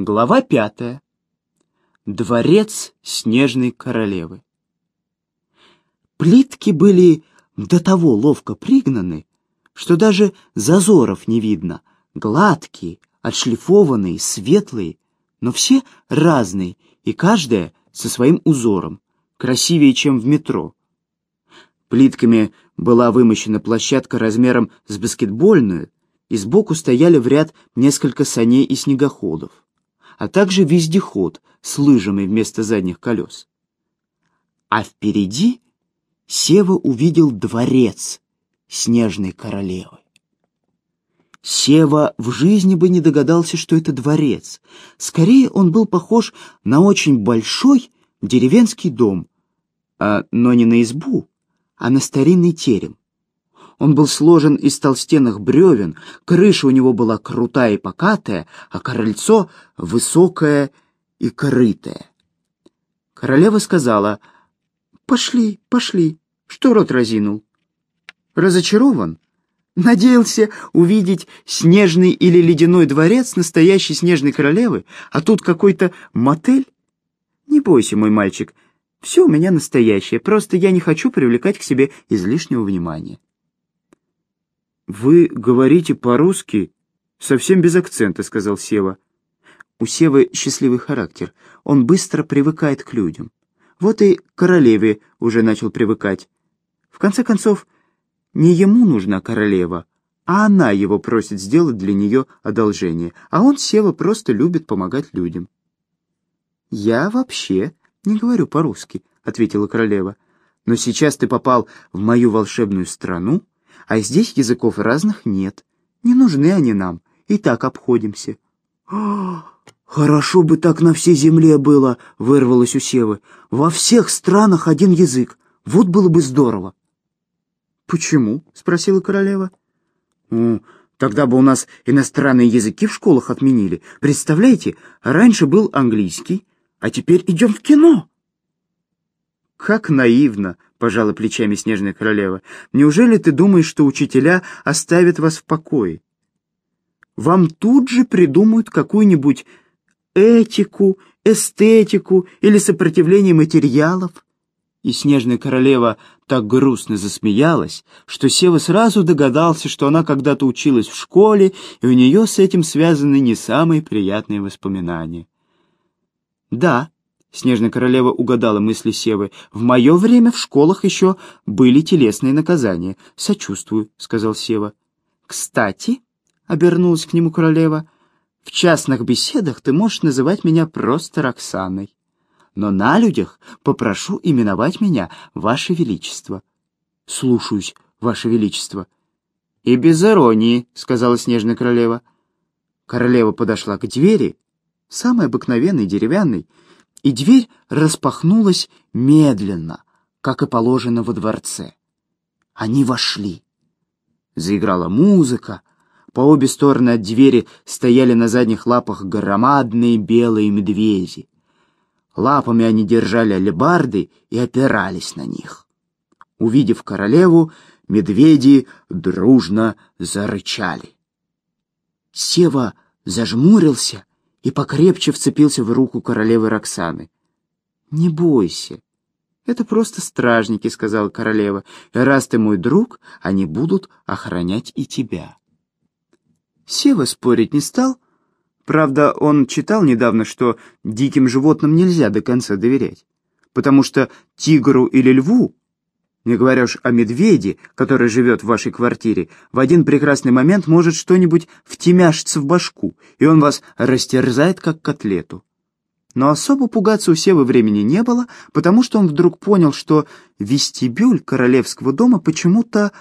Глава пятая. Дворец Снежной Королевы. Плитки были до того ловко пригнаны, что даже зазоров не видно, гладкие, отшлифованные, светлые, но все разные, и каждая со своим узором, красивее, чем в метро. Плитками была вымощена площадка размером с баскетбольную, и сбоку стояли в ряд несколько саней и снегоходов а также вездеход с лыжами вместо задних колес. А впереди Сева увидел дворец снежной королевы. Сева в жизни бы не догадался, что это дворец. Скорее, он был похож на очень большой деревенский дом, а, но не на избу, а на старинный терем. Он был сложен из толстенных бревен, крыша у него была крутая и покатая, а крыльцо высокое и корытое. Королева сказала, «Пошли, пошли, что рот разинул?» Разочарован? Надеялся увидеть снежный или ледяной дворец настоящей снежной королевы, а тут какой-то мотель? Не бойся, мой мальчик, все у меня настоящее, просто я не хочу привлекать к себе излишнего внимания. «Вы говорите по-русски совсем без акцента», — сказал Сева. У Севы счастливый характер. Он быстро привыкает к людям. Вот и королеве уже начал привыкать. В конце концов, не ему нужна королева, а она его просит сделать для нее одолжение, а он, Сева, просто любит помогать людям. «Я вообще не говорю по-русски», — ответила королева. «Но сейчас ты попал в мою волшебную страну, а здесь языков разных нет. Не нужны они нам, и так обходимся. «Хорошо бы так на всей земле было», — вырвалось у Севы. «Во всех странах один язык. Вот было бы здорово». «Почему?» — спросила королева. «Ну, тогда бы у нас иностранные языки в школах отменили. Представляете, раньше был английский, а теперь идем в кино». «Как наивно!» — пожала плечами Снежная Королева. «Неужели ты думаешь, что учителя оставят вас в покое? Вам тут же придумают какую-нибудь этику, эстетику или сопротивление материалов?» И Снежная Королева так грустно засмеялась, что Сева сразу догадался, что она когда-то училась в школе, и у нее с этим связаны не самые приятные воспоминания. «Да», Снежная королева угадала мысли Севы. «В мое время в школах еще были телесные наказания. Сочувствую», — сказал Сева. «Кстати», — обернулась к нему королева, — «в частных беседах ты можешь называть меня просто Роксаной. Но на людях попрошу именовать меня Ваше Величество». «Слушаюсь, Ваше Величество». «И без иронии», — сказала Снежная королева. Королева подошла к двери, самой обыкновенной, деревянной, и дверь распахнулась медленно, как и положено во дворце. Они вошли. Заиграла музыка. По обе стороны от двери стояли на задних лапах громадные белые медведи. Лапами они держали алебарды и опирались на них. Увидев королеву, медведи дружно зарычали. Сева зажмурился и покрепче вцепился в руку королевы Роксаны. «Не бойся. Это просто стражники», — сказала королева. «И раз ты мой друг, они будут охранять и тебя». Сева спорить не стал. Правда, он читал недавно, что диким животным нельзя до конца доверять, потому что тигру или льву не говоря уж о медведе, который живет в вашей квартире, в один прекрасный момент может что-нибудь втемяшиться в башку, и он вас растерзает, как котлету. Но особо пугаться у Севы времени не было, потому что он вдруг понял, что вестибюль королевского дома почему-то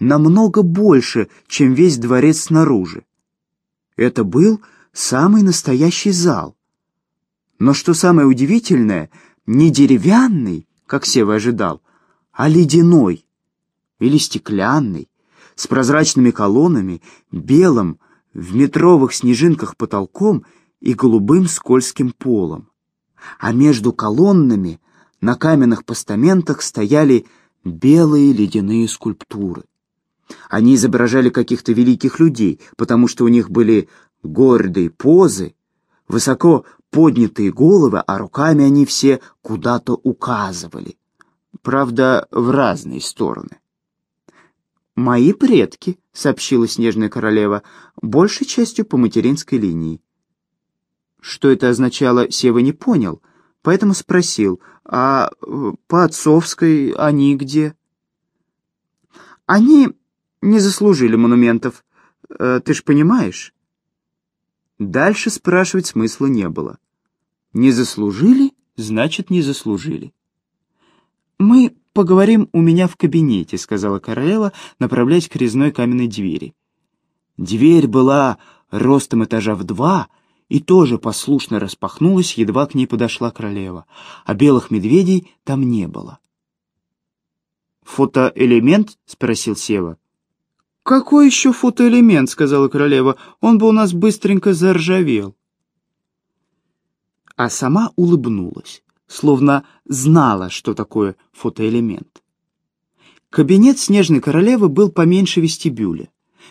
намного больше, чем весь дворец снаружи. Это был самый настоящий зал. Но что самое удивительное, не деревянный, как Сева ожидал, а ледяной или стеклянный, с прозрачными колоннами, белым, в метровых снежинках потолком и голубым скользким полом. А между колоннами на каменных постаментах стояли белые ледяные скульптуры. Они изображали каких-то великих людей, потому что у них были гордые позы, высоко поднятые головы, а руками они все куда-то указывали. Правда, в разные стороны. «Мои предки», — сообщила Снежная Королева, — «большей частью по материнской линии». Что это означало, Сева не понял, поэтому спросил, «А э, по отцовской они где?» «Они не заслужили монументов, э, ты ж понимаешь?» Дальше спрашивать смысла не было. Не заслужили, значит, не заслужили. «Мы поговорим у меня в кабинете», — сказала королева, направляясь к резной каменной двери. Дверь была ростом этажа в два и тоже послушно распахнулась, едва к ней подошла королева, а белых медведей там не было. «Фотоэлемент?» — спросил Сева. «Какой еще фотоэлемент?» — сказала королева. «Он бы у нас быстренько заржавел». А сама улыбнулась, словно знала, что такое фотоэлемент. Кабинет Снежной Королевы был поменьше вестибюля.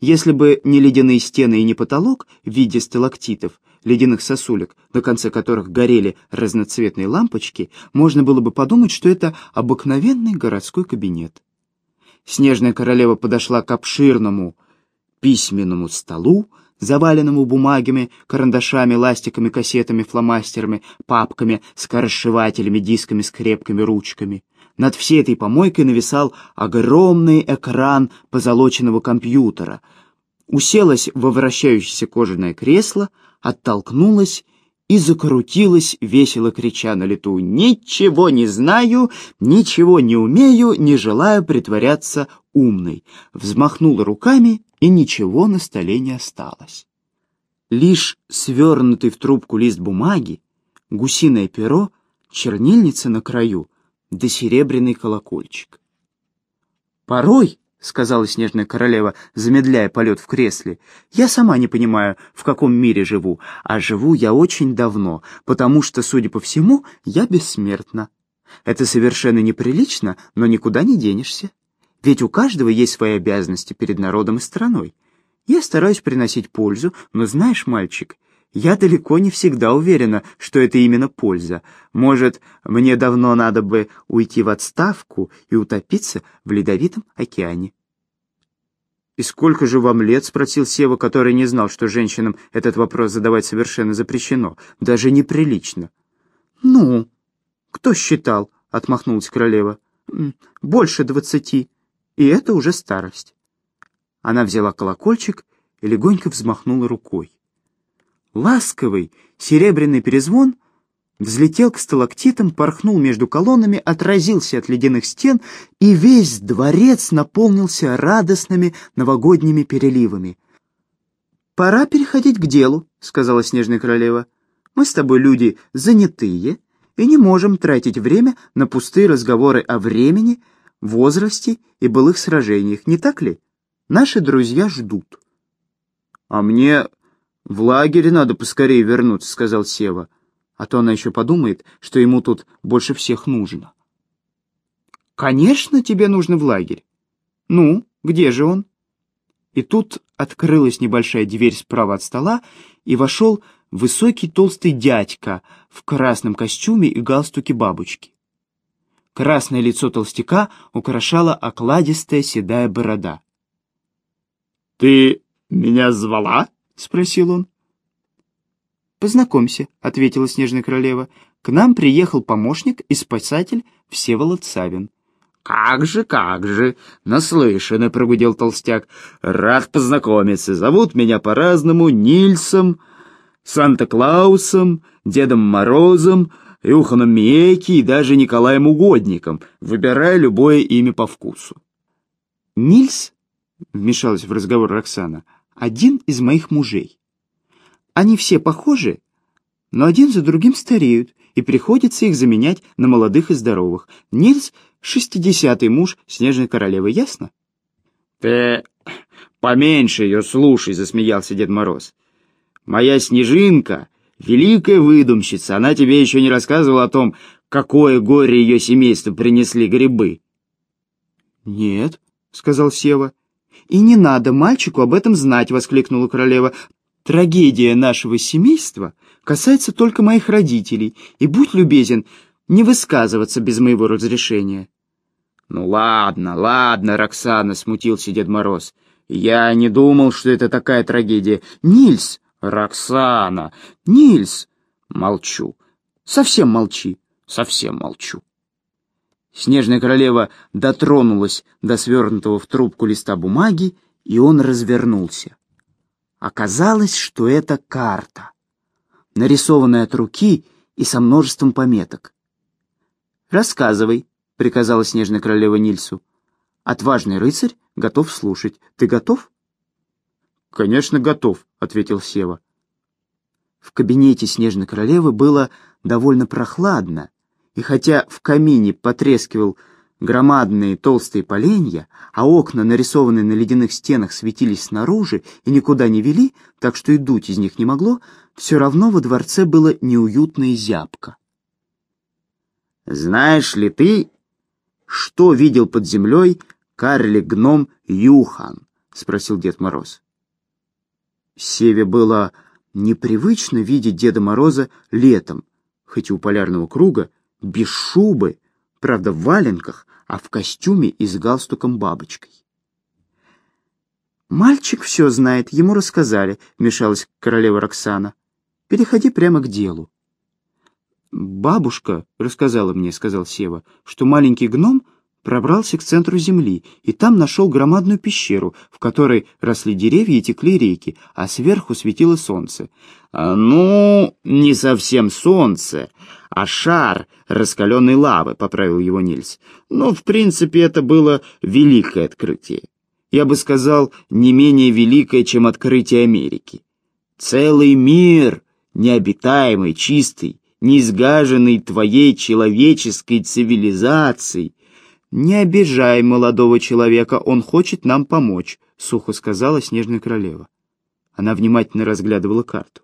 Если бы не ледяные стены и не потолок в виде сталактитов, ледяных сосулек, на конце которых горели разноцветные лампочки, можно было бы подумать, что это обыкновенный городской кабинет. Снежная королева подошла к обширному письменному столу, заваленному бумагами, карандашами, ластиками, кассетами, фломастерами, папками, скоросшивателями, дисками, скрепками, ручками. Над всей этой помойкой нависал огромный экран позолоченного компьютера. Уселась во вращающееся кожаное кресло, оттолкнулась и закрутилась, весело крича на лету «Ничего не знаю, ничего не умею, не желаю притворяться умной». Взмахнула руками, и ничего на столе не осталось. Лишь свернутый в трубку лист бумаги, гусиное перо, чернильница на краю, да серебряный колокольчик. Порой — сказала снежная королева, замедляя полет в кресле. «Я сама не понимаю, в каком мире живу, а живу я очень давно, потому что, судя по всему, я бессмертна. Это совершенно неприлично, но никуда не денешься. Ведь у каждого есть свои обязанности перед народом и страной. Я стараюсь приносить пользу, но знаешь, мальчик, я далеко не всегда уверена, что это именно польза. Может, мне давно надо бы уйти в отставку и утопиться в ледовитом океане. «И сколько же вам лет?» — спросил Сева, который не знал, что женщинам этот вопрос задавать совершенно запрещено, даже неприлично. «Ну, кто считал?» — отмахнулась королева. «Больше двадцати, и это уже старость». Она взяла колокольчик и легонько взмахнула рукой. Ласковый серебряный перезвон взлетел к сталактитам, порхнул между колоннами, отразился от ледяных стен, и весь дворец наполнился радостными новогодними переливами. «Пора переходить к делу», — сказала Снежная Королева. «Мы с тобой люди занятые и не можем тратить время на пустые разговоры о времени, возрасте и былых сражениях, не так ли? Наши друзья ждут». «А мне «В лагере надо поскорее вернуться», — сказал Сева. «А то она еще подумает, что ему тут больше всех нужно». «Конечно, тебе нужно в лагерь. Ну, где же он?» И тут открылась небольшая дверь справа от стола, и вошел высокий толстый дядька в красном костюме и галстуке бабочки. Красное лицо толстяка украшала окладистая седая борода. «Ты меня звала?» — спросил он. «Познакомься», — ответила Снежная Королева. «К нам приехал помощник и спасатель Всеволод Савин». «Как же, как же! Наслышанно!» — прогудел толстяк. «Рад познакомиться. Зовут меня по-разному Нильсом, Санта-Клаусом, Дедом Морозом, Юханом Миеки и даже Николаем Угодником. Выбирай любое имя по вкусу». «Нильс?» — вмешалась в разговор Роксана — один из моих мужей. Они все похожи, но один за другим стареют, и приходится их заменять на молодых и здоровых. Нильс — шестидесятый муж Снежной Королевы, ясно? — Ты поменьше ее слушай, — засмеялся Дед Мороз. — Моя Снежинка — великая выдумщица, она тебе еще не рассказывала о том, какое горе ее семейству принесли грибы. — Нет, — сказал Сева. — «И не надо мальчику об этом знать!» — воскликнула королева. трагедия нашего семейства касается только моих родителей, и будь любезен не высказываться без моего разрешения». «Ну ладно, ладно, Роксана», — смутился Дед Мороз. «Я не думал, что это такая трагедия. Нильс!» «Роксана!» «Нильс!» «Молчу. Совсем молчи». «Совсем молчу». Снежная королева дотронулась до свернутого в трубку листа бумаги, и он развернулся. Оказалось, что это карта, нарисованная от руки и со множеством пометок. «Рассказывай», — приказала снежная королева Нильсу. «Отважный рыцарь готов слушать. Ты готов?» «Конечно, готов», — ответил Сева. В кабинете снежной королевы было довольно прохладно, и хотя в камине потрескивал громадные толстые поленья, а окна, нарисованные на ледяных стенах, светились снаружи и никуда не вели, так что и дуть из них не могло, все равно во дворце было неуютно и зябко. «Знаешь ли ты, что видел под землей карлик-гном Юхан?» — спросил Дед Мороз. Севе было непривычно видеть Деда Мороза летом, хоть и у полярного круга, без шубы, правда в валенках, а в костюме и с галстуком-бабочкой. «Мальчик все знает, ему рассказали», — вмешалась королева Роксана. «Переходи прямо к делу». «Бабушка рассказала мне», — сказал Сева, — «что маленький гном пробрался к центру земли и там нашел громадную пещеру, в которой росли деревья и текли реки, а сверху светило солнце. А, «Ну, не совсем солнце, а шар раскаленной лавы», — поправил его Нильс. «Но, в принципе, это было великое открытие. Я бы сказал, не менее великое, чем открытие Америки. Целый мир, необитаемый, чистый, неизгаженный твоей человеческой цивилизацией, «Не обижай молодого человека, он хочет нам помочь», — сухо сказала Снежная Королева. Она внимательно разглядывала карту.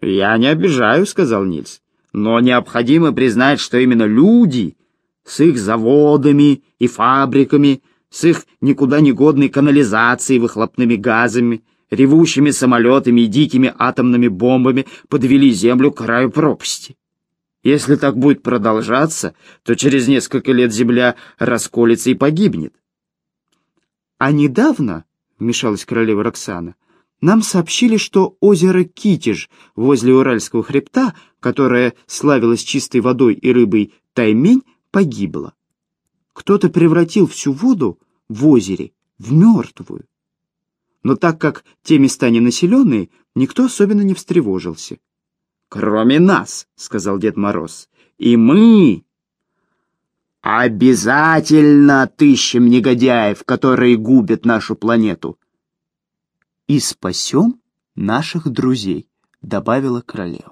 «Я не обижаю», — сказал Нильс. «Но необходимо признать, что именно люди с их заводами и фабриками, с их никуда не годной канализацией, выхлопными газами, ревущими самолетами и дикими атомными бомбами подвели Землю к краю пропасти. Если так будет продолжаться, то через несколько лет Земля расколется и погибнет. А недавно, — вмешалась королева Роксана, — нам сообщили, что озеро Китеж возле Уральского хребта, которое славилось чистой водой и рыбой Таймень, погибло. Кто-то превратил всю воду в озере в мертвую. Но так как те места не населенные, никто особенно не встревожился. «Кроме нас», — сказал Дед Мороз. «И мы обязательно отыщем негодяев, которые губят нашу планету». «И спасем наших друзей», — добавила королева.